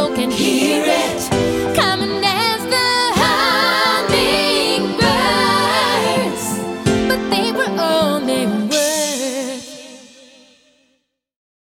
soul can hear it.